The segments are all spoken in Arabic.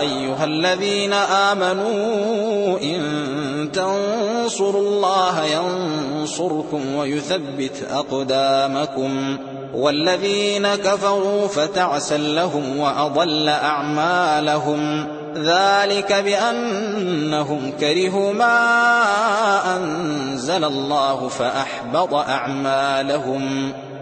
أيها الذين آمنوا إن تنصروا الله ينصركم ويثبت أقدامكم والذين كفروا فتعسا لهم وأضل أعمالهم ذلك بأنهم كرهوا ما أنزل الله فأحبط أعمالهم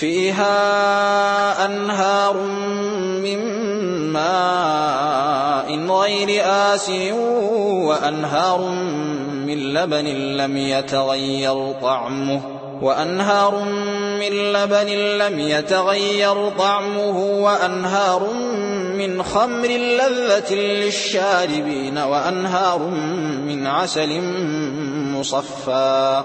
فيها أنهار من ماء غير آسن وأنهار من لبن لم يتغير طعمه وأنهار من لبن لم يتغير طعمه وأنهار من خمر لذة للشاربين وأنهار من عسل مصفى